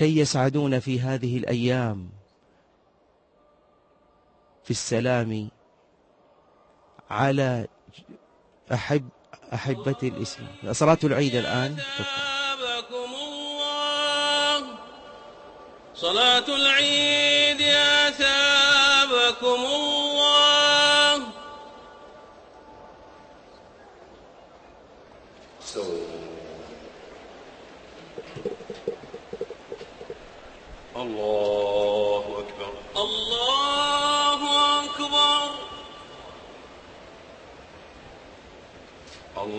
كي يسعدون في هذه الأيام في السلام على أحب أحبة الإسلام. صلاة العيد الآن. أثابكم الله. صلاة العيد أثابكم الله الله أكبر الله أكبر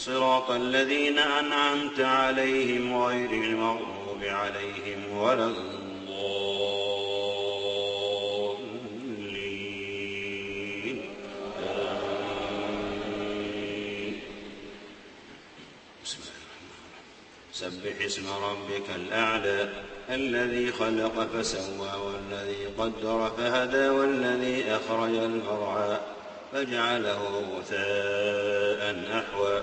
صراط الذين أنعمت عليهم غير المغضوب عليهم ولا. سبح اسم ربك الأعلى الذي خلق فسوى والذي قدر فهدى والذي أخرج المرعى فجعله غثاء أحوى.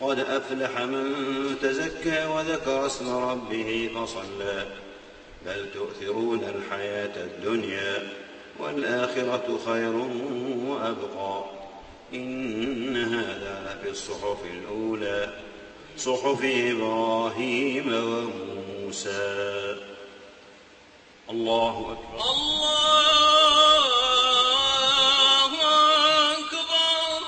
قد أفلح من تزكى وذكر اسم ربه فصلى. بل تؤثرون الحياة الدنيا والآخرة خير وأبقى. إن هذا لفي الصحف الأولى. صحف إبراهيم وموسى. الله أكبر. الله أكبر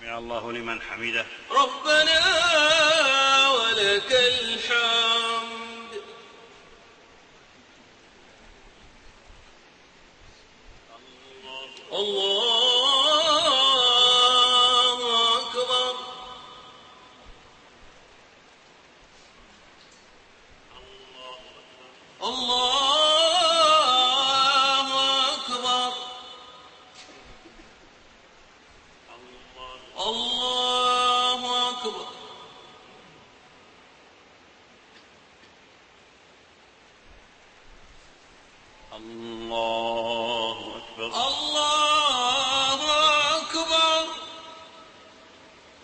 سمع لمن حمده. ربنا ولك الحمد.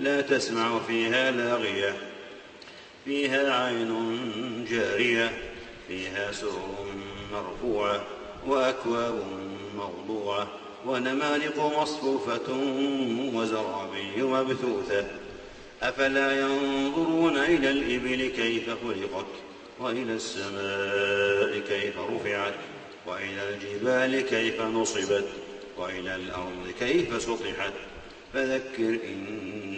لا تسمع فيها لاغية فيها عين جارية فيها سرر مرفوعة وأكواب موضوعة ونمارق مصفوفة وزرابي مبثوثة. أفلا ينظرون إلى الإبل كيف خلقت وإلى السماء كيف رفعت وإلى الجبال كيف نصبت وإلى الأرض كيف سطحت. فذكر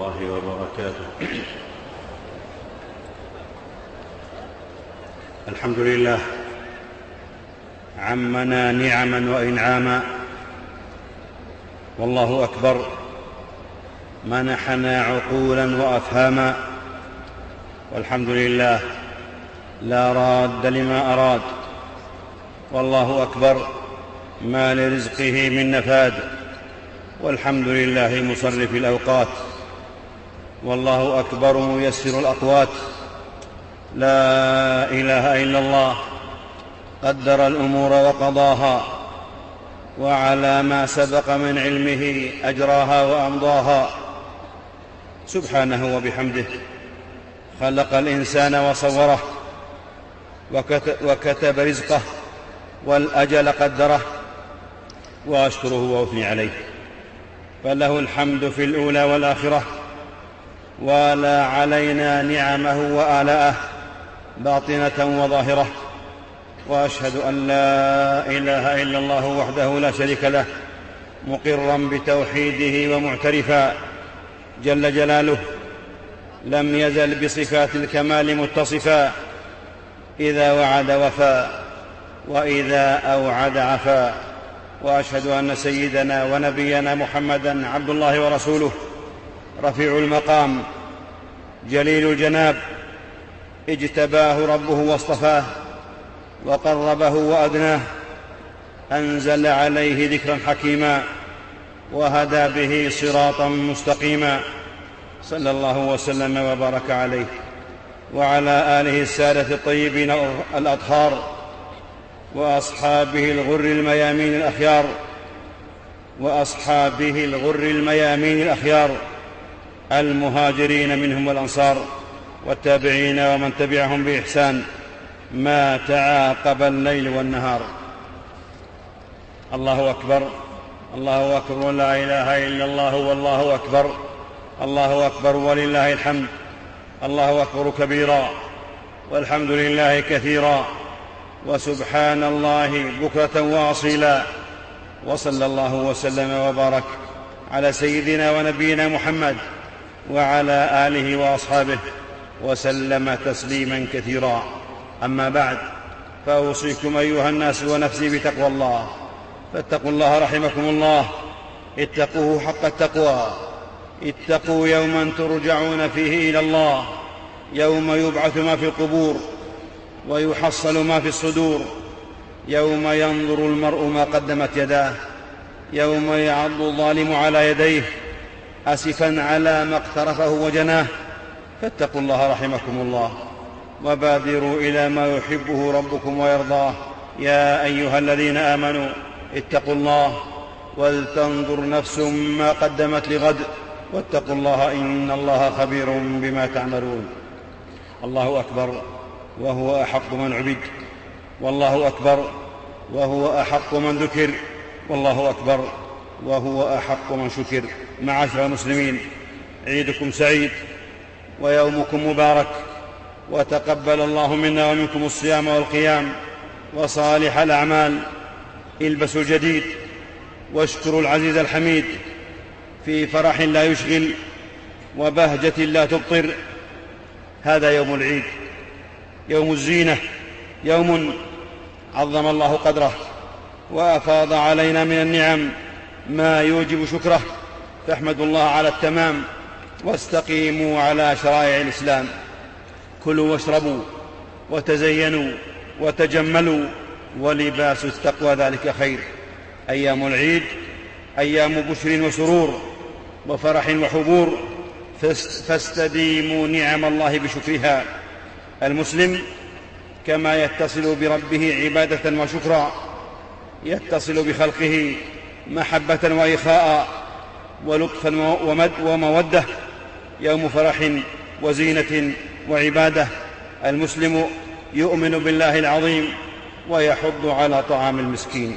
الله وبركاته. الحمد لله. عمنا نعما وإنعاما. والله أكبر. منحنا عقولا وأفهاما. والحمد لله. لا راد لما أراد. والله أكبر. ما لرزقه من نفاد. والحمد لله مصرف الأوقات. والله أكبر ميسر الأقوات. لا إله إلا الله. قدر الأمور وقضاها. وعلى ما سبق من علمه أجراها وأمضاها. سبحانه وبحمده. خلق الإنسان وصوره. وكت- وكتب رزقه. والأجل قدره. وأشكره وأثني عليه. فله الحمد في الأولى والآخرة. ولا علينا نعمه وآلاءه باطنة وظاهرة. وأشهد أن لا إله إلا الله وحده لا شريك له مقرا بتوحيده ومعترفا. جل جلاله لم يزل بصفات الكمال متصفا. إذا وعد وفى وإذا أوعد عفا. وأشهد أن سيدنا ونبينا محمدا عبد الله ورسوله. رفيع المقام جليل الجناب اجتباه ربه واصطفاه وقربه وأدناه أنزل عليه ذكرا حكيما وهدى به صراطا مستقيما. صلى الله وسلم وبارك عليه. وعلى آله السادة الطيبين الأطهار وأصحابه الغر الميامين الأخيار وأصحابه الغر الميامين الأخيار المهاجرين منهم والأنصار والتابعين ومن تبعهم بإحسان ما تعاقب الليل والنهار. الله أكبر. الله أكبر. ولا إله إلا الله والله أكبر. الله أكبر. ولله الحمد. الله أكبر كبيرا. والحمد لله كثيرا. وسبحان الله بكرة واصيلا. وصلى الله وسلم وبارك على سيدنا ونبينا محمد. وعلى آله وأصحابه وسلم تسليما كثيرا. أما بعد فأوصيكم أيها الناس ونفسي بتقوى الله. فاتقوا الله رحمكم الله. اتقوه حق التقوى. اتقوا يوما ترجعون فيه إلى الله. يوم يبعث ما في القبور ويحصل ما في الصدور. يوم ينظر المرء ما قدمت يداه. يوم يعض الظالم على يديه. اسفا على ما اقترفه وجناه. فاتقوا الله رحمكم الله وبادروا إلى ما يحبه ربكم ويرضاه. يا أيها الذين آمنوا اتقوا الله ولتنظر نفس ما قدمت لغد واتقوا الله إن الله خبير بما تعملون. الله أكبر وهو أحق من عبد. والله أكبر وهو أحق من ذكر. والله أكبر وهو أحق من شكر. معاشر المسلمين عيدكم سعيد ويومكم مبارك وتقبل الله منا ومنكم الصيام والقيام وصالح الأعمال. البسوا الجديد واشكروا العزيز الحميد في فرح لا يشغل وبهجة لا تبطر. هذا يوم العيد يوم الزينة يوم عظم الله قدره وأفاض علينا من النعم ما يوجب شكره. فاحمدوا الله على التمام واستقيموا على شرائع الإسلام. كلوا واشربوا وتزينوا وتجملوا ولباس التقوى ذلك خير. أيام العيد أيام بشر وسرور وفرح وحبور فاستديموا نعم الله بشكرها. المسلم كما يتصل بربه عبادة وشكرا يتصل بخلقه محبة وإخاء ولطفا ومودة يوم فرح وزينة وعبادة. المسلم يؤمن بالله العظيم ويحض على طعام المسكين.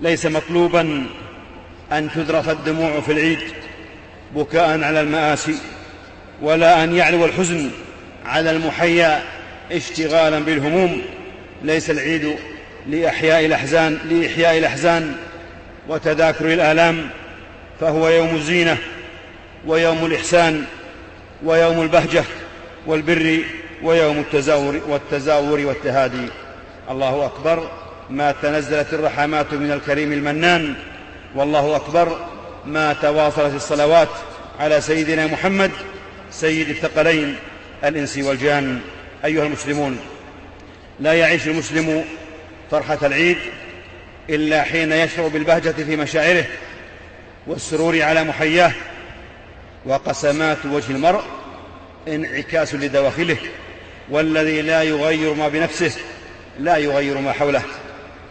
ليس مطلوبا أن تذرف الدموع في العيد بكاء على المآسي ولا أن يعلو الحزن على المحيا اشتغالا بالهموم. ليس العيد لإحياء الاحزان لإحياء الأحزان وتذاكر الآلام فهو يوم الزينة ويوم الإحسان ويوم البهجة والبر ويوم التزاور والتزاور والتهادي. الله أكبر. ما تنزلت الرحمات من الكريم المنان. والله أكبر. ما تواصلت الصلوات على سيدنا محمد سيد الثقلين الإنس والجان. أيها المسلمون لا يعيش المسلم فرحة العيد إلا حين يشعر بالبهجة في مشاعره. والسرور على محياه وقسمات وجه المرء انعكاس لدواخله والذي لا يغير ما بنفسه لا يغير ما حوله.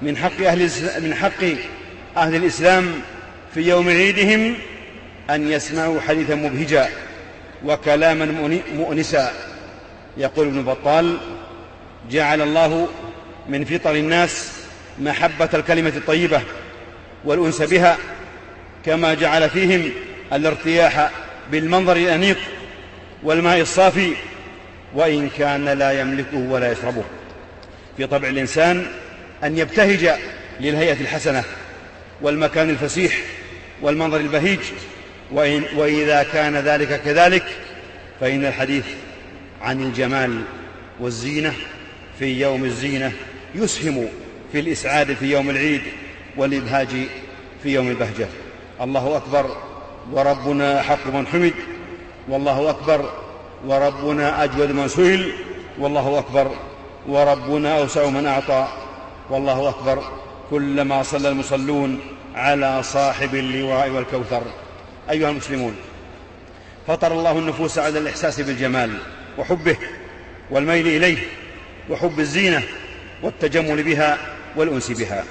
من حق أهل من حق أهل الإسلام في يوم عيدهم أن يسمعوا حديثا مبهجا وكلاما مؤنسا. يقول ابن بطال جعل الله من فطر الناس محبة الكلمة الطيبة والأنس بها كما جعل فيهم الارتياح بالمنظر الأنيق والماء الصافي وإن كان لا يملكه ولا يشربه. في طبع الإنسان أن يبتهج للهيئة الحسنة والمكان الفسيح والمنظر البهيج وإن وإذا كان ذلك كذلك فإن الحديث عن الجمال والزينة في يوم الزينة يسهم في الإسعاد في يوم العيد والإبهاج في يوم البهجة. الله أكبر وربنا حق من حمد والله أكبر وربنا أجود من سئل والله أكبر وربنا أوسع من أعطى والله أكبر كلما صلى المصلون على صاحب اللواء والكوثر. أيها المسلمون فطر الله النفوس على الإحساس بالجمال وحبه والميل إليه وحب الزينة والتجمل بها والأنس بها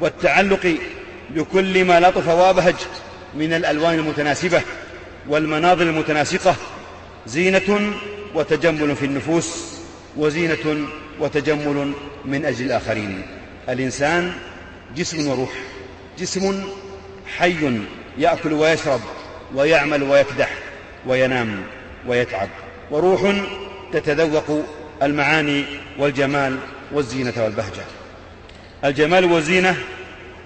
والتعلق بكل ما لطف وابهج من الألوان المتناسبة والمناظر المتناسقة زينة وتجمل في النفوس وزينة وتجمل من أجل الآخرين. الإنسان جسم وروح جسم حي يأكل ويشرب ويعمل ويكدح وينام ويتعب وروح تتذوق المعاني والجمال والزينة والبهجة. الجمال والزينة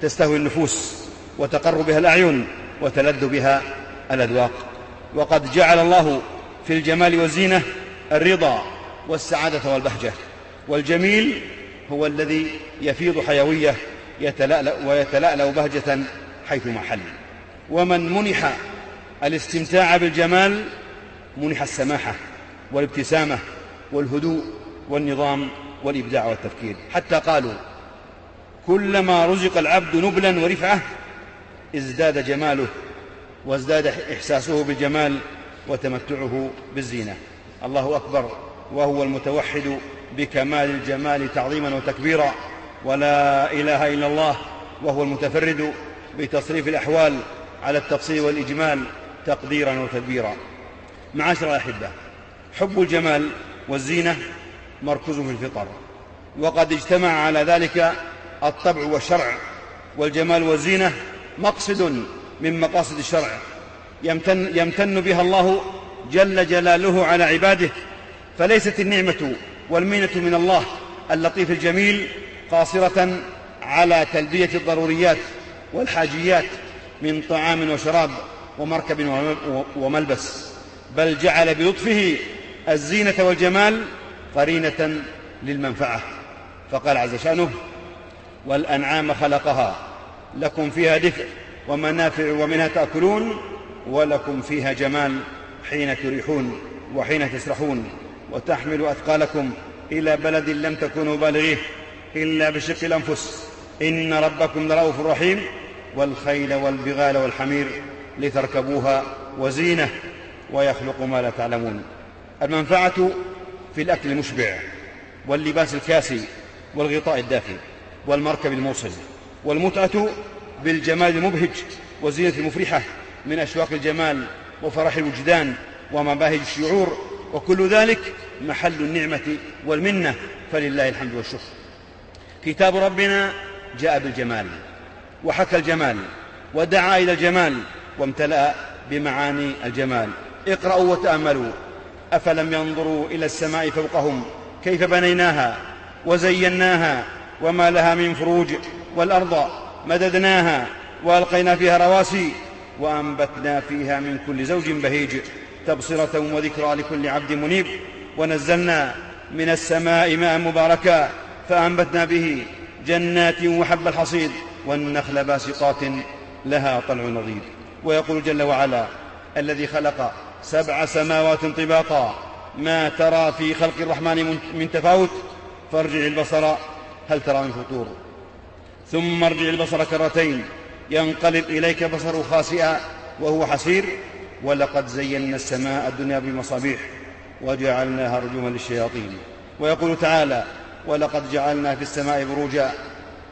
تستهوي النفوس وتقر بها الأعين وتلذ بها الأذواق. وقد جعل الله في الجمال والزينة الرضا والسعادة والبهجة. والجميل هو الذي يفيض حيوية يتلألأ ويتلألأ بهجة حيثما حل. ومن منح الاستمتاع بالجمال منح السماحة والابتسامة والهدوء والنظام والإبداع والتفكير. حتى قالوا كلما رزق العبد نبلا ورفعة ازداد جماله وازداد إحساسه بالجمال وتمتعه بالزينة. الله أكبر. وهو المتوحد بكمال الجمال تعظيما وتكبيرا. ولا إله إلا الله. وهو المتفرد بتصريف الأحوال على التفصيل والإجمال تقديرا وتدبيرا. معاشر الأحبة حب الجمال والزينة مركوز في الفطر. وقد اجتمع على ذلك الطبع والشرع والجمال والزينة مقصد من مقاصد الشرع. يمتن, يمتن بها الله جل جلاله على عباده فليست النعمة والمنة من الله اللطيف الجميل قاصرة على تلبية الضروريات والحاجيات من طعام وشراب ومركب وملبس بل جعل بلطفه الزينة والجمال قرينة للمنفعة. فقال عز شأنه والأنعام خلقها. لكم فيها دفء ومنافع ومنها تأكلون ولكم فيها جمال حين تريحون وحين تسرحون. وتحمل أثقالكم إلى بلد لم تكونوا بالغيه إلا بشق الأنفس. إن ربكم لرؤوف رحيم. والخيل والبغال والحمير لتركبوها وزينة ويخلق ما لا تعلمون. المنفعة في الأكل المشبع واللباس الكاسي والغطاء الدافي. والمركب الموصل والمتعة بالجمال المبهج والزينة المفرحة من أشواق الجمال وفرح الوجدان ومباهج الشعور وكل ذلك محل النعمة والمنة فلله الحمد والشكر. كتاب ربنا جاء بالجمال وحكى الجمال ودعا إلى الجمال وامتلأ بمعاني الجمال. اقرأوا وتأملوا أفلم ينظروا إلى السماء فوقهم كيف بنيناها وزيناها وما لها من فروج والأرض مددناها وألقينا فيها رواسي وأنبتنا فيها من كل زوج بهيج تبصرة وذكرى لكل عبد منيب ونزلنا من السماء ماء مباركا فأنبتنا به جنات وحب الحصيد والنخل باسقات لها طلع نضيد. ويقول جل وعلا الذي خلق سبع سماوات طباقا ما ترى في خلق الرحمن من تفاوت؟ فارجع البصر هل ترى من فطور؟ ثم ارجع البصر كرتين ينقلب إليك بصر خاسئا وهو حسير ولقد زينا السماء الدنيا بمصابيح وجعلناها رجوما للشياطين. ويقول تعالى ولقد جعلنا في السماء بروجا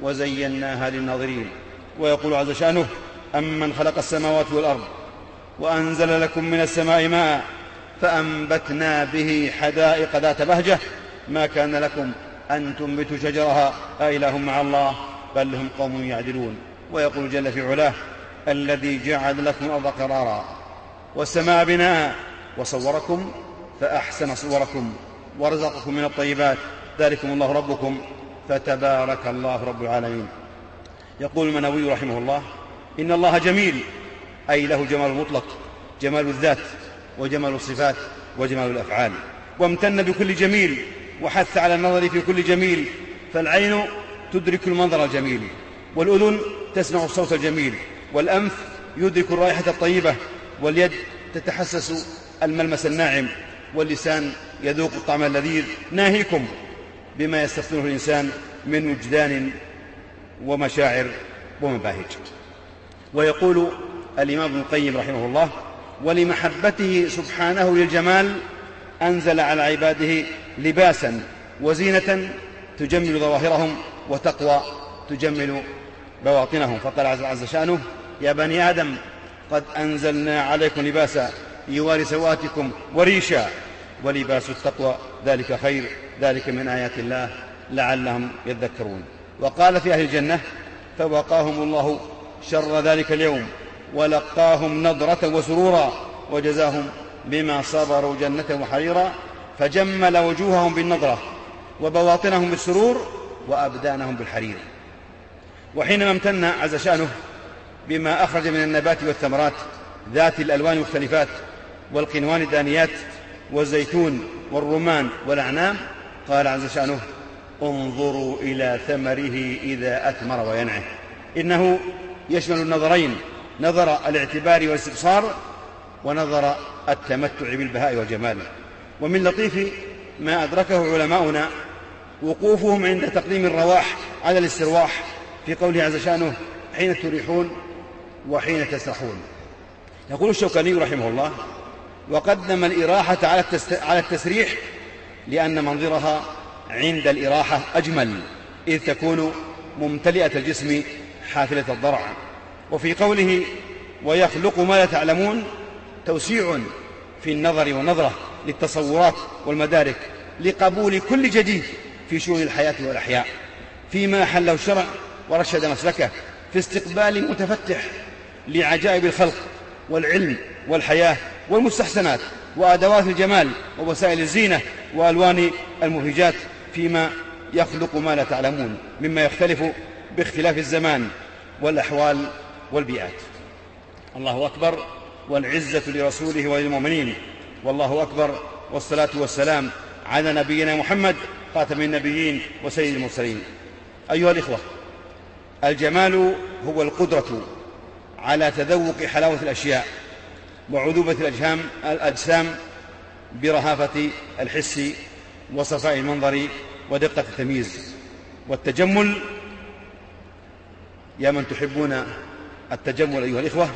وزيناها للناظرين. ويقول عز شأنه أمن خلق السماوات والأرض وأنزل لكم من السماء ماء فأنبتنا به حدائق ذات بهجة ما كان لكم أن تنبتوا شجرها أإله مع الله. بل هم قوم يعدلون. ويقول جل في علاه الذي جعل لكم الأرض قرارا والسماء بناء وصوركم فأحسن صوركم ورزقكم من الطيبات. ذلكم الله ربكم. فتبارك الله رب العالمين. يقول المنوي رحمه الله إن الله جميل. أي له جمال المطلق جمال الذات وجمال الصفات وجمال الأفعال. وامتن بكل جميل. وحث على النظر في كل جميل فالعين تدرك المنظر الجميل والأذن تسمع الصوت الجميل والأنف يدرك الرائحة الطيبة واليد تتحسس الملمس الناعم واللسان يذوق الطعم اللذيذ. ناهيكم بما يستفتنه الإنسان من وجدان ومشاعر ومباهج. ويقول الإمام ابن القيم رحمه الله ولمحبته سبحانه للجمال أنزل على عباده لباسا وزينة تجمل ظواهرهم وتقوى تجمل بواطنهم. فقال عز شأنه يا بني آدم قد أنزلنا عليكم لباسا يواري سوآتكم وريشا ولباس التقوى ذلك خير ذلك من آيات الله لعلهم يذكرون. وقال في أهل الجنة فوقاهم الله شر ذلك اليوم ولقاهم نضرة وسرورا وجزاهم بما صبروا جنة وحريرا فجمل وجوههم بالنضرة وبواطنهم بالسرور وأبدانهم بالحرير. وحينما امتن عز شأنه بما أخرج من النبات والثمرات ذات الألوان المختلفات والقنوان الدانيات والزيتون والرمان والأعنام قال عز شأنه انظروا إلى ثمره إذا أثمر وينعه. إنه يشمل النظرين نظر الاعتبار والاستبصار ونظر التمتع بالبهاء والجمال. ومن لطيف ما أدركه علماؤنا وقوفهم عند تقديم الرواح على الاسترواح في قوله عز شأنه حين تريحون وحين تسرحون. يقول الشوكاني رحمه الله وقدم الإراحة على التسريح لأن منظرها عند الإراحة أجمل إذ تكون ممتلئة الجسم حافلة الضرع. وفي قوله ويخلق ما لا تعلمون توسيع في النظر والنظرة للتصورات والمدارك لقبول كل جديد في شؤون الحياة والأحياء فيما حله الشرع ورشد مسلكه في استقبال متفتح لعجائب الخلق والعلم والحياة والمستحسنات وأدوات الجمال ووسائل الزينة وألوان المبهجات فيما يخلق ما لا تعلمون مما يختلف باختلاف الزمان والأحوال والبيئات. الله أكبر. والعزة لرسوله وللمؤمنين. والله أكبر. والصلاة والسلام على نبينا محمد خاتم النبيين وسيد المرسلين. أيها الإخوة الجمال هو القدرة على تذوق حلاوة الأشياء وعذوبة الأجهام الأجسام برهافة الحس وصفاء المنظر ودقة التمييز. والتجمل يا من تحبون التجمل أيها الإخوة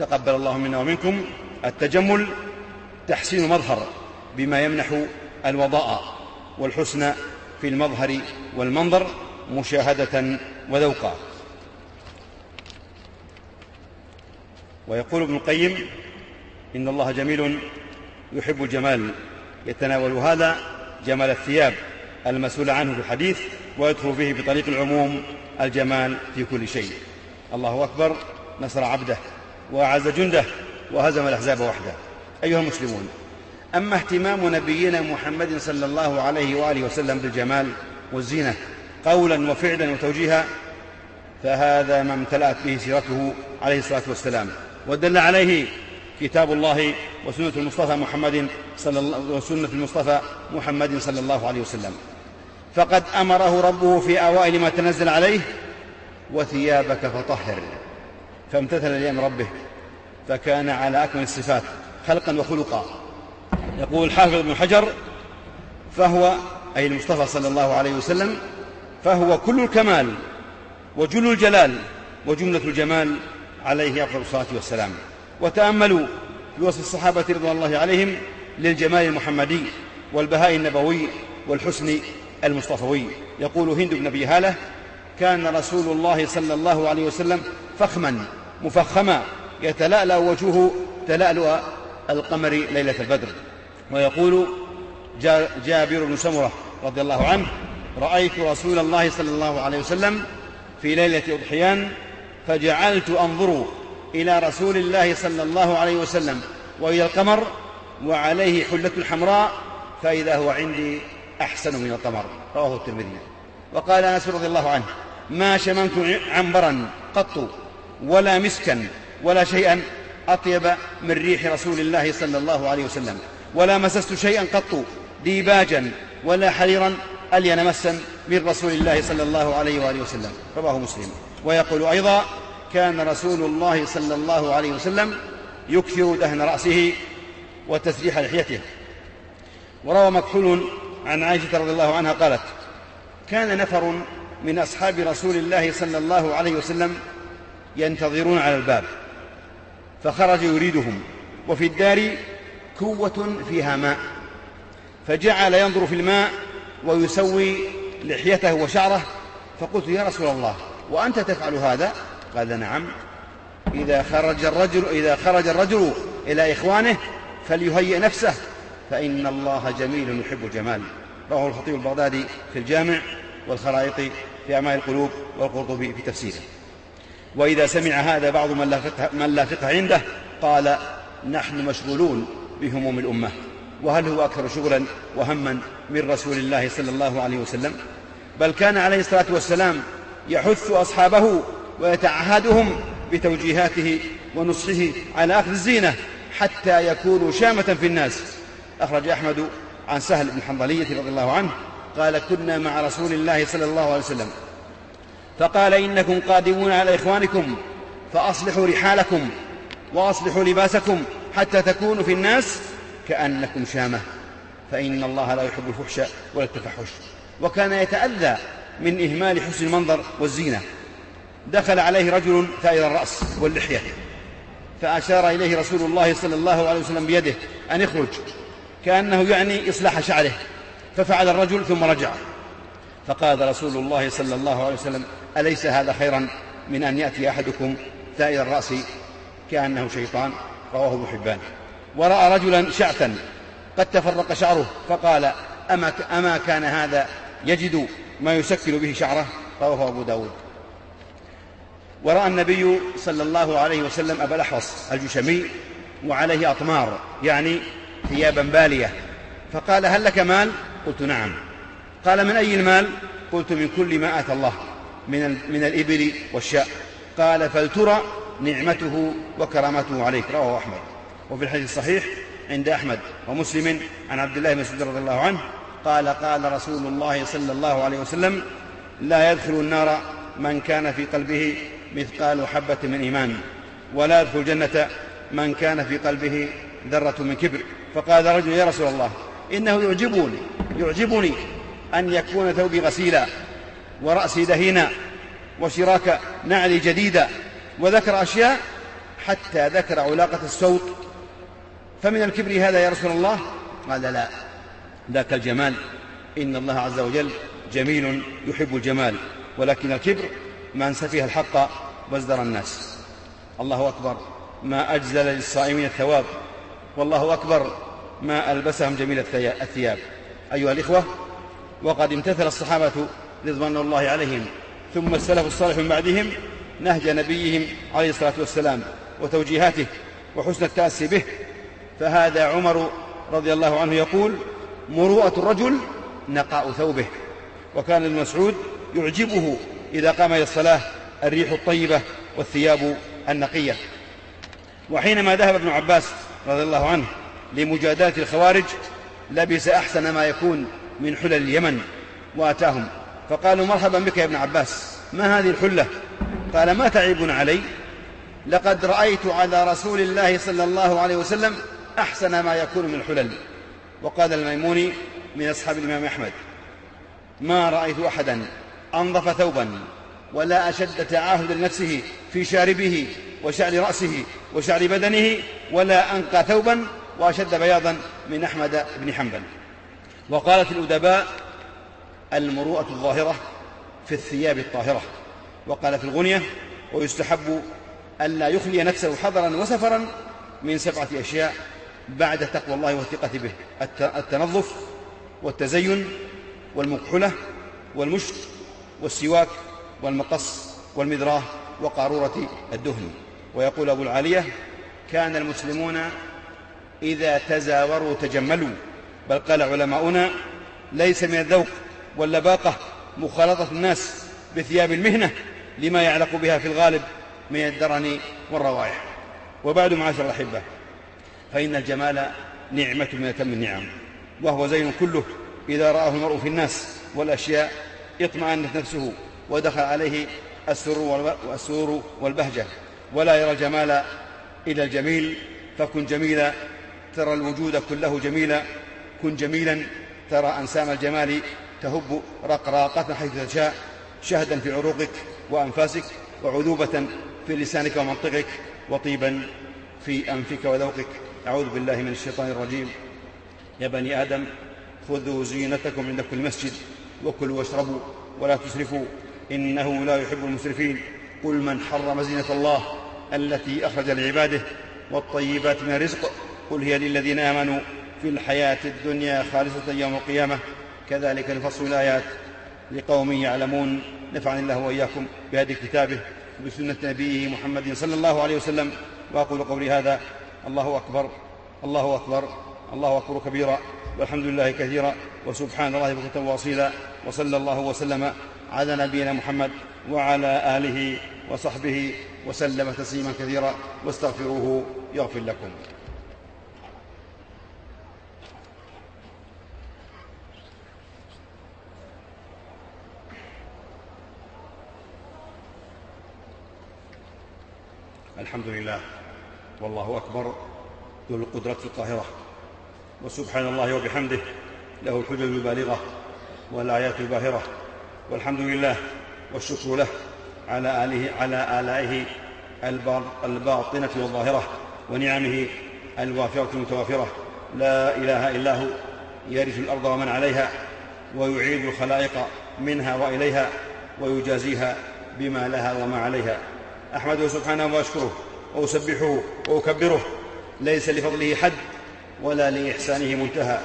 تقبل الله منا ومنكم التجمل تحسين مظهر بما يمنح الوضاء والحسن في المظهر والمنظر مشاهدة وذوقا. ويقول ابن القيم إن الله جميل يحب الجمال يتناول هذا جمال الثياب المسؤول عنه في الحديث ويدخل فيه بطريق العموم الجمال في كل شيء. الله أكبر نصر عبده. وأعز جنده وهزم الأحزاب وحده. أيها المسلمون أما اهتمام نبينا محمد صلى الله عليه وآله وسلم بالجمال والزينة قولا وفعلا وتوجيها فهذا ما امتلأت به سيرته عليه الصلاة والسلام. ودل عليه كتاب الله وسنة المصطفى محمد صلى الله وسنة المصطفى محمد صلى الله عليه وسلم. فقد أمره ربه في أوائل ما تنزل عليه وثيابك فطهر. فامتثل لأمر ربه فكان على أكمل الصفات خلقا وخلقا. يقول الحافظ ابن حجر فهو أي المصطفى صلى الله عليه وسلم فهو كل الكمال وجل الجلال وجملة الجمال عليه أفضل الصلاة والسلام. وتأملوا في وصف الصحابة رضوان الله عليهم للجمال المحمدي والبهاء النبوي والحسن المصطفوي. يقول هند بن أبي هالة كان رسول الله صلى الله عليه وسلم فخما. مفخما يتلألأ وجهه تلألؤ القمر ليلة البدر. ويقول جابر بن سمرة رضي الله عنه رأيت رسول الله صلى الله عليه وسلم في ليلة أضحيان فجعلت أنظر إلى رسول الله صلى الله عليه وسلم وإلى القمر وعليه حلة حمراء فإذا هو عندي أحسن من القمر. رواه الترمذي. وقال أنس رضي الله عنه ما شممت عنبرا قط. ولا مسكا ولا شيئا أطيب من ريح رسول الله صلى الله عليه وسلم. ولا مسست شيئا قط ديباجا ولا حريرا ألين مسا من رسول الله صلى الله عليه وآله وسلم. رواه مسلم. ويقول أيضا كان رسول الله صلى الله عليه وسلم يكثر دهن رأسه وتسريح لحيته. وروى مكحول عن عائشة رضي الله عنها قالت كان نفر من أصحاب رسول الله صلى الله عليه وسلم ينتظرون على الباب فخرج يريدهم وفي الدار كوة فيها ماء فجعل ينظر في الماء ويسوي لحيته وشعره فقلت يا رسول الله وأنت تفعل هذا؟ قال نعم. إذا خرج الرجل إذا خرج الرجل إلى إخوانه فليهيئ نفسه فإن الله جميل يحب الجمال. رواه الخطيب البغدادي في الجامع والخرائط في أعمال القلوب والقرطبي في تفسيره. وإذا سمع هذا بعض من لا فقه, من لا فقه عنده قال نحن مشغولون بهموم الأمة. وهل هو أكثر شغلا وهما من رسول الله صلى الله عليه وسلم؟ بل كان عليه الصلاة والسلام يحث أصحابه ويتعهدهم بتوجيهاته ونصحه على أخذ الزينة حتى يكونوا شامة في الناس. أخرج أحمد عن سهل بن حنظلية رضي الله عنه قال كنا مع رسول الله صلى الله عليه وسلم. فقال إنكم قادمون على إخوانكم فأصلحوا رحالكم وأصلحوا لباسكم حتى تكونوا في الناس كأنكم شامة. فإن الله لا يحب الفحش ولا التفحش. وكان يتأذى من إهمال حسن المنظر والزينة. دخل عليه رجل ثائر الرأس واللحية. فأشار إليه رسول الله صلى الله عليه وسلم بيده أن يخرج كأنه يعني إصلاح شعره. ففعل الرجل ثم رجع. فقال رسول الله صلى الله عليه وسلم أليس هذا خيرا من أن يأتي أحدكم ثائر الرأس كأنه شيطان؟ رواه ابن حبان. ورأى رجلا شعثا قد تفرق شعره فقال أما, أما كان هذا يجد ما يسكن به شعره؟ رواه أبو داود. ورأى النبي صلى الله عليه وسلم أبا الأحوص الجشمي وعليه أطمار يعني ثيابا بالية. فقال هل لك مال؟ قلت نعم. قال من أي المال؟ قلت من كل ما آتى الله من, من الإبل والشاء. قال فلترى نعمته وكرامته عليك. رواه أحمد. وفي الحديث الصحيح عند أحمد ومسلم عن عبد الله بن مسعود رضي الله عنه قال قال رسول الله صلى الله عليه وسلم لا يدخل النار من كان في قلبه مثقال حبة من إيمان ولا يدخل الجنة من كان في قلبه ذرة من كبر. فقال رجل يا رسول الله إنه يعجبني يعجبني أن يكون ثوبي غسيلا ورأسي دهينا وشراك نعلي جديدة وذكر أشياء حتى ذكر علاقة الصوت. فمن الكبر هذا يا رسول الله؟ قال لا. ذاك الجمال. إن الله عز وجل جميل يحب الجمال. ولكن الكبر من سفه الحق وازدر الناس. الله أكبر. ما أجزل للصائمين الثواب. والله أكبر. ما ألبسهم جميل الثياب. أيها الإخوة وقد امتثل الصحابة رضوان الله عليهم. ثم السلف الصالح من بعدهم نهج نبيهم عليه الصلاة والسلام وتوجيهاته وحسن التأسي به. فهذا عمر رضي الله عنه يقول مروءة الرجل نقاء ثوبه. وكان ابن مسعود يعجبه إذا قام إلى الصلاة الريح الطيبة والثياب النقية. وحينما ذهب ابن عباس رضي الله عنه لمجادلة الخوارج لبس أحسن ما يكون من حلل اليمن وأتاهم. فقالوا مرحبا بك يا ابن عباس. ما هذه الحلة؟ قال ما تعيبون علي؟ لقد رأيت على رسول الله صلى الله عليه وسلم أحسن ما يكون من الحلل. وقال الميموني من أصحاب الإمام أحمد ما رأيت أحدا أنظف ثوبا ولا أشد تعاهد لنفسه في شاربه وشعر رأسه وشعر بدنه ولا أنقى ثوبا وأشد بياضا من أحمد بن حنبل. وقالت الأدباء المروءة الظاهرة في الثياب الطاهرة وقال في الغنية ويستحب ألا يخلي نفسه حضرا وسفرا من سبعة أشياء بعد تقوى الله والثقة به التنظف والتزين والمكحلة والمشط والسواك والمقص والمذراه وقارورة الدهن. ويقول أبو العالية كان المسلمون إذا تزاوروا تجملوا بل قال علماؤنا ليس من الذوق واللباقة مخالطة الناس بثياب المهنة لما يعلق بها في الغالب من الدرن والروائح. وبعد معاشر الأحبة فإن الجمال نعمة من أتم النعم وهو زين كله إذا رآه المرء في الناس والأشياء اطمأنت نفسه ودخل عليه السرور والبهجة. ولا يرى الجمال إلى الجميل فكن جميلا ترى الوجود كله جميلا كن جميلا ترى أنسام الجمال تهب رقراقة حيث تشاء شهدا في عروقك وأنفاسك وعذوبة في لسانك ومنطقك وطيبا في أنفك وذوقك. أعوذ بالله من الشيطان الرجيم. يا بني آدم خذوا زينتكم عند كل مسجد وكلوا واشربوا ولا تسرفوا إنه لا يحب المسرفين. قل من حرم زينة الله التي أخرج لعباده والطيبات من الرزق قل هي للذين آمنوا في الحياة الدنيا خالصة يوم القيامة. كذلك نفصل الآيات لقوم يعلمون. نفعني الله وإياكم بهذه كتابه وبسنة نبيه محمد صلى الله عليه وسلم. وأقول قولي هذا الله أكبر الله أكبر الله أكبر كبيرا. والحمد لله كثيرا وسبحان الله بكرة وأصيلا. وصلى الله وسلم على نبينا محمد وعلى آله وصحبه وسلم تسليما كثيرا. واستغفروه يغفر لكم. الحمد لله. والله أكبر. ذو القدرة القاهرة. وسبحان الله وبحمده له الحجج البالغة والآيات الباهرة. والحمد لله والشكر له على آله على آلائه الباطنة والظاهرة ونعمه الوافرة المتوافرة. لا إله إلا هو. يرث الأرض ومن عليها ويعيد الخلائق منها وإليها ويجازيها بما لها وما عليها. أحمده سبحانه وأشكره وأسبحه وأكبره. ليس لفضله حد ولا لإحسانه منتهى.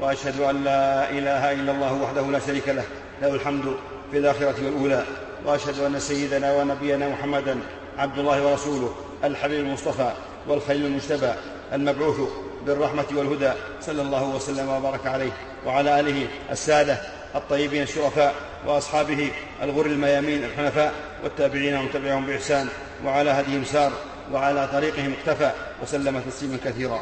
وأشهد أن لا إله إلا الله وحده لا شريك له. له الحمد في الآخرة والأولى. وأشهد أن سيدنا ونبينا محمدا عبد الله ورسوله الحبيب المصطفى والخليل المجتبى المبعوث بالرحمة والهدى صلى الله وسلم وبارك عليه وعلى آله السادة الطيبين الشرفاء وأصحابه الغر الميامين الحنفاء والتابعين ومن تبعهم بإحسان وعلى هديهم سار وعلى طريقهم اقتفى وسلم تسليما كثيرا.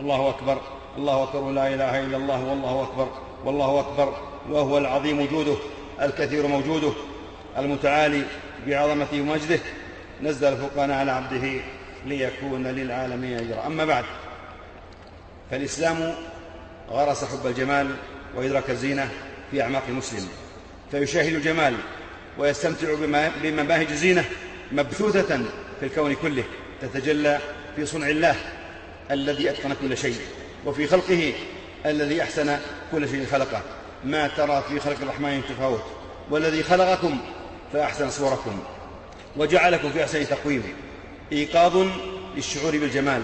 الله أكبر الله أكبر لا إله إلا الله والله أكبر والله أكبر وهو العظيم وجوده الكثير موجوده المتعالي بعظمته ومجده نزل الفرقان على عبده ليكون للعالمين أجرا أما بعد فالإسلام غرس حب الجمال وإدراك الزينة في أعماق المسلم فيشاهد الجمال ويستمتع بمباهج الزينة مبثوثة في الكون كله تتجلى في صنع الله الذي أتقن كل شيء وفي خلقه الذي أحسن كل شيء خلقه. ما ترى في خلق الرحمن تفاوت والذي خلقكم فأحسن صوركم وجعلكم في أحسن تقويم. إيقاظ للشعور بالجمال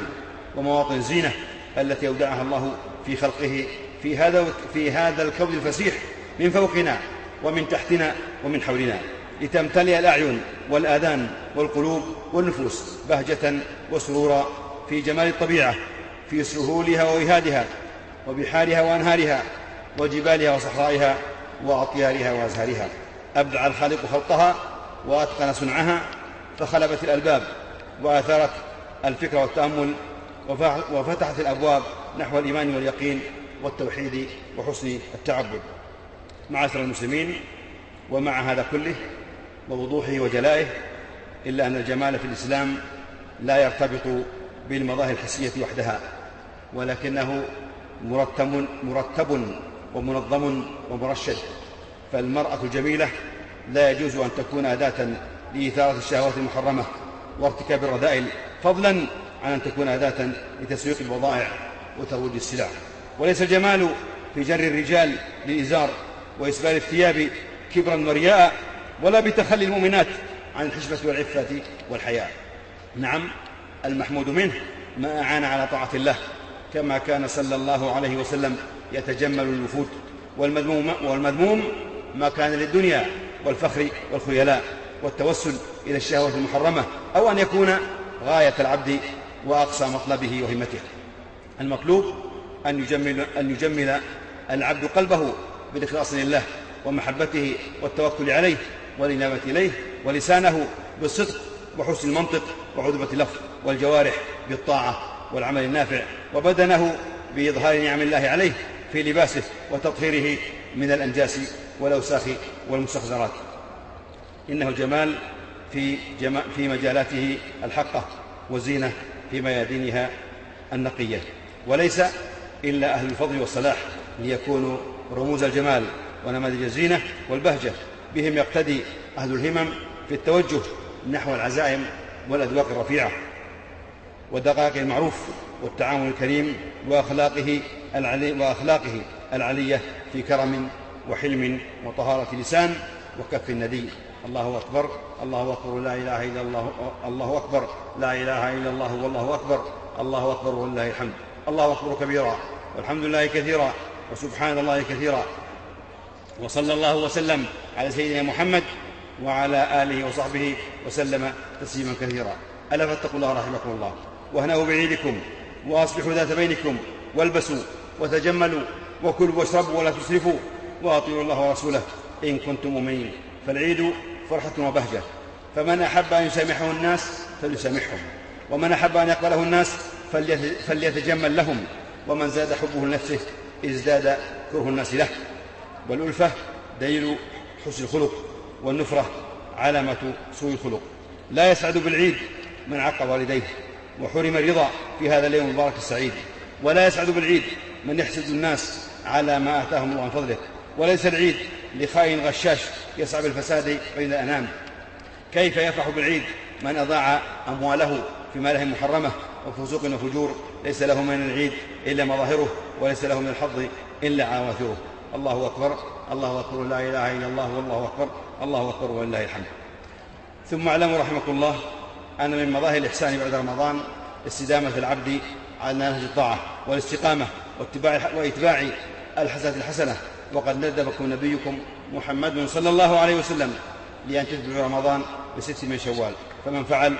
ومواطن الزينة التي أودعها الله في خلقه في هذا في هذا الكون الفسيح من فوقنا. ومن تحتنا ومن حولنا لتمتلئ الأعين والآذان والقلوب والنفوس بهجة وسرورا في جمال الطبيعة في سهولها ووهادها وبحارها وأنهارها وجبالها وصحرائها وأطيارها وأزهارها. أبدع الخالق خلقها وأتقن صنعها فخلبت الألباب وآثرت الفكر والتأمل وفتحت الأبواب نحو الإيمان واليقين والتوحيد وحسن التعبد. معاشر المسلمين ومع هذا كله ووضوحه وجلائه إلا أن الجمال في الإسلام لا يرتبط بالمظاهر الحسية وحدها ولكنه مرتب, مرتب ومنظم ومرشد فالمرأة الجميلة لا يجوز أن تكون أداة لإثارة الشهوات المحرمة وارتكاب الرذائل فضلا عن أن تكون أداة لتسويق البضائع وترويج السلع. وليس الجمال في جر الرجال للإزار وإسبال الثياب كبرا ورياء ولا بتخلي المؤمنات عن الحشمة والعفة والحياء. نعم المحمود منه ما أعان على طاعة الله كما كان صلى الله عليه وسلم يتجمل الوفود والمذموم, والمذموم ما كان للدنيا والفخر والخيلاء والتوسل إلى الشهوة المحرمة أو أن يكون غاية العبد وأقصى مطلبه وهمته. المطلوب أن يجمل, أن يجمل العبد قلبه بالإخلاص لله ومحبته والتوكل عليه والإنابة إليه ولسانه بالصدق وحسن المنطق وعذبة اللفظ والجوارح بالطاعة والعمل النافع وبدنه بإظهار نعم الله عليه في لباسه وتطهيره من الأنجاس والأوساخ والمستخزرات. إنه الجمال في, جما في مجالاته الحقة والزينة في ميادينها النقية. وليس إلا أهل الفضل والصلاح ليكونوا رموز الجمال ونماذج الزينة والبهجة بهم يقتدي أهل الهمم في التوجه نحو العزائم والأذواق الرفيعة ودقائق المعروف والتعامل الكريم وأخلاقه العلي وأخلاقه العلية في كرم وحلم وطهارة لسان وكف ندي الله أكبر الله أكبر لا إله إلا الله الله أكبر لا إله إلا الله والله أكبر الله أكبر ولله الحمد. الله أكبر كبيرا والحمد لله كثيرا. وسبحان الله كثيرا. وصلى الله وسلم على سيدنا محمد وعلى آله وصحبه وسلم تسليما كثيرا. ألا فاتقوا الله رحمكم الله. وأهنأوا بعيدكم وأصلحوا ذات بينكم والبسوا وتجملوا وكلوا واشربوا ولا تسرفوا وأطيعوا الله ورسوله. إن كنتم مؤمنين فالعيد فرحة وبهجة. فمن أحب أن يسامحه الناس فليسامحهم. ومن أحب أن يقبله الناس فليتجمل لهم. ومن زاد حبه لنفسه ازداد كره الناس له والألفة دليل حسن الخلق والنفرة علامة سوء الخلق. لا يسعد بالعيد من عق والديه وحرم الرضا في هذا اليوم المبارك السعيد. ولا يسعد بالعيد من يحسد الناس على ما آتاهم الله من فضله. وليس العيد لخائن غشاش يسعى بالفساد بين الأنام. كيف يفرح بالعيد من أضاع أمواله في ماله محرمة وفسوق وفجور ليس له من العيد إلا مظاهره وليس له من الحظ إلا عواثره. الله أكبر الله أكبر لا إله إلا الله والله أكبر الله أكبر ولله الحمد. ثم اعلموا رحمكم الله أن من مظاهر الإحسان بعد رمضان استدامة العبد على نهج الطاعة والاستقامة واتباع وإتباع الحسنة الحسنة. وقد ندبكم نبيكم محمد صلى الله عليه وسلم لأن تتبعوا رمضان بست من شوال. فمن فعل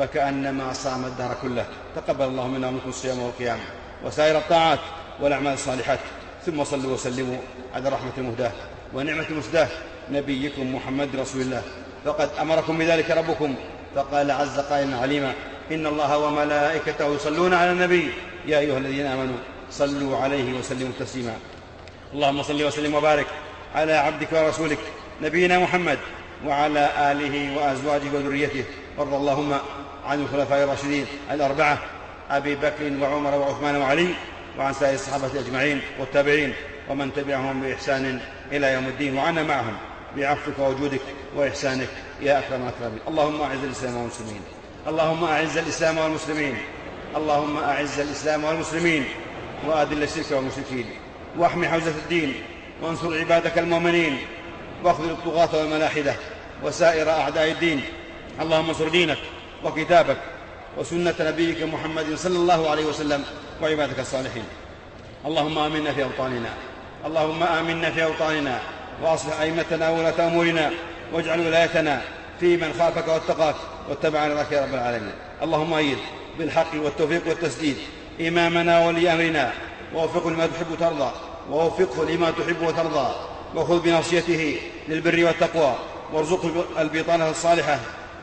فكأنما صام الدهر كله. تقبل الله منا ومنكم الصيام والقيام وسائر الطاعات والأعمال الصالحات. ثم صلوا وسلموا على رحمة المهداة ونعمة المسداة نبيكم محمد رسول الله. فقد أمركم بذلك ربكم. فقال عز قائلا عليما إن الله وملائكته يصلون على النبي. يا أيها الذين آمنوا صلوا عليه وسلموا تسليما. اللهم صل وسلم وبارك على عبدك ورسولك نبينا محمد وعلى آله وأزواجه وذريته. وارض اللهم عن الخلفاء الراشدين الأربعة أبي بكر وعمر وعثمان وعلي وعن سائر الصحابة أجمعين والتابعين ومن تبعهم بإحسان إلى يوم الدين وعنا معهم. بعفوك ووجودك وإحسانك يا أكرم الأكرمين. اللهم أعز الإسلام والمسلمين. اللهم أعز الإسلام والمسلمين. اللهم أعز الإسلام والمسلمين. وأذل الشرك والمشركين. واحمي حوزة الدين. وانصر عبادك المؤمنين. واخذل الطغاة والملاحدة. وسائر أعداء الدين. اللهم انصر دينك وكتابك وسنة نبيك محمد صلى الله عليه وسلم وعبادك الصالحين. اللهم آمنا في أوطاننا. اللهم آمنا في أوطاننا. وأصلح أئمتنا وولاة أمورنا. واجعل ولايتنا في من خافك واتقاك واتبع رضاك يا رب العالمين. اللهم أيد بالحق والتوفيق والتسديد إمامنا ولي أمرنا. ووفقه لما تحب وترضى. ووفقه لما تحب وترضى. وخذ بناصيته للبر والتقوى. وارزقه البطانة الصالحة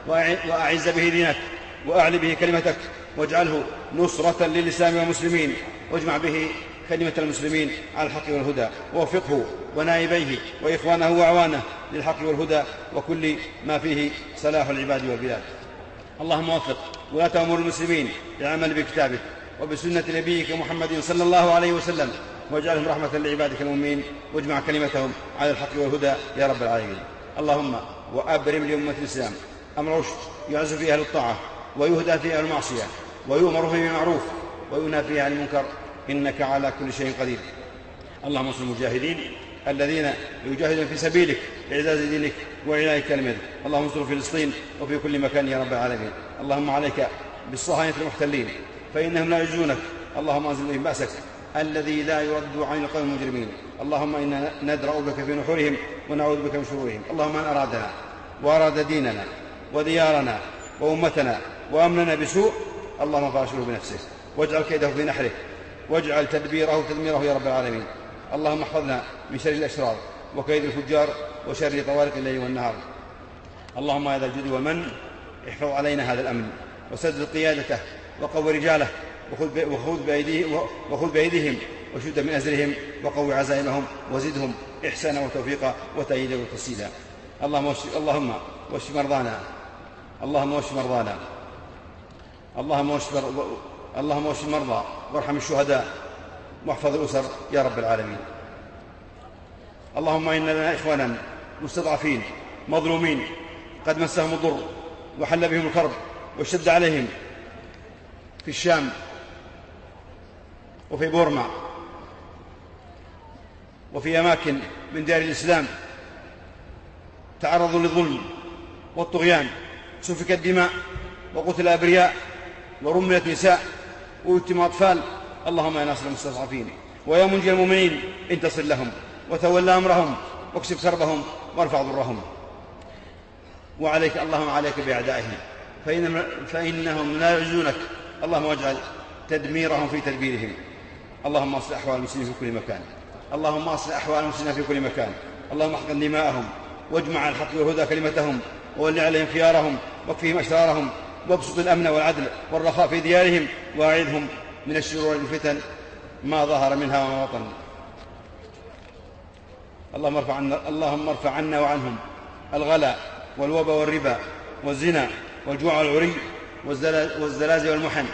وأعز به دينك وأعل به كلمتك واجعله نصرة للإسلام والمسلمين واجمع به كلمة المسلمين على الحق والهدى ووفقه ونائبيه وإخوانه وأعوانه للحق والهدى وكل ما فيه صلاح العباد والبلاد. اللهم وفق ولاة أمور المسلمين للعمل بكتابك وبسنة نبيك محمد صلى الله عليه وسلم واجعلهم رحمة لعبادك المؤمنين واجمع كلمتهم على الحق والهدى يا رب العالمين. اللهم وأبرم لأمة الإسلام أمر رشد يعز فيه أهل الطاعة ويهدى فيه أهل المعصية ويؤمر فيه بالمعروف وينهى فيه عن المنكر. إنك على كل شيء قدير. اللهم انصر المجاهدين الذين يجاهدون في سبيلك لإعزاز دينك وإعلاء كلمتك. اللهم انصر فلسطين وفي كل مكان يا رب العالمين. اللهم عليك بالصهاينة المحتلين فإنهم لا يجزونك. اللهم أنزل بهم بأسك. الذي لا يرد عن القوم المجرمين. اللهم إنا ندرأ بك في نحورهم ونعوذ بك من شرورهم. اللهم من أرادنا وأراد ديننا وديارنا وأمتنا وأمننا بسوء اللهم فاشله بنفسه واجعل كيده في نحره واجعل تدبيره تدميره يا رب العالمين. اللهم احفظنا من شر الأشرار وكيد الفجار وشر طوارق الليل والنهار. اللهم يا ذا الجود والمن احفظ علينا هذا الأمن وسدد قيادته وقو رجاله وخذ بأيديهم وخذ بأيديهم وشد من أزرهم وقوي عزائمهم وزدهم إحسانا وتوفيقا وتأييدا وتسديدا اللهم وشف اللهم واشف مرضانا اللهم واشف مرضانا. اللهم واشف اللهم واشف المرضى وارحم الشهداء. واحفظ الأسر يا رب العالمين. اللهم إن لنا إخوانا مستضعفين مظلومين. قد مسهم الضر وحل بهم الكرب واشتد عليهم في الشام وفي بورما وفي أماكن من ديار الإسلام. تعرضوا للظلم والطغيان. سفكت دماء وقتل أبرياء ورملت نساء ويتم أطفال. اللهم يا ناصر المستضعفين ويا منجي المؤمنين انتصر لهم وتولى أمرهم واكشف كربهم وارفع ضرهم. وعليك اللهم عليك بأعدائهم فإن فإنهم لا يعجزونك اللهم واجعل تدميرهم في تدبيرهم. اللهم أصلح أحوال المسلمين في كل مكان. اللهم أصلح أحوال المسلمين في كل مكان. اللهم احقن دماءهم واجمع الحق والهدى كلمتهم. وول عليهم خيارهم واكفهم أشرارهم وابسط الأمن والعدل والرخاء في ديارهم وأعذهم من الشرور والفتن ما ظهر منها وما بطن. اللهم ارفع عنا اللهم ارفع عنا وعنهم الغلا والوبا والربا والزنا والجوع والعري والزلازل والمحن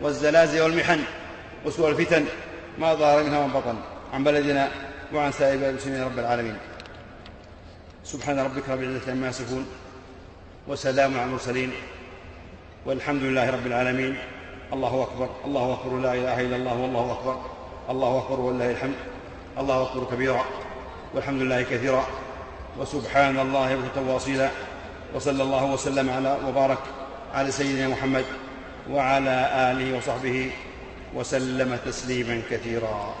والزلازل والمحن وسوء الفتن ما ظهر منها وما بطن. عن بلدنا وعن سائر المسلمين رب العالمين. سبحان ربك رب العزة عما يصفون. وسلام على المرسلين. والحمد لله رب العالمين. الله أكبر الله أكبر لا إله إلا الله والله أكبر. الله أكبر ولله الحمد. الله أكبر كبيرا. والحمد لله كثيرا. وسبحان الله بكرة وأصيلا. وصلى الله وسلم على وبارك على سيدنا محمد وعلى آله وصحبه وسلم تسليما كثيرا.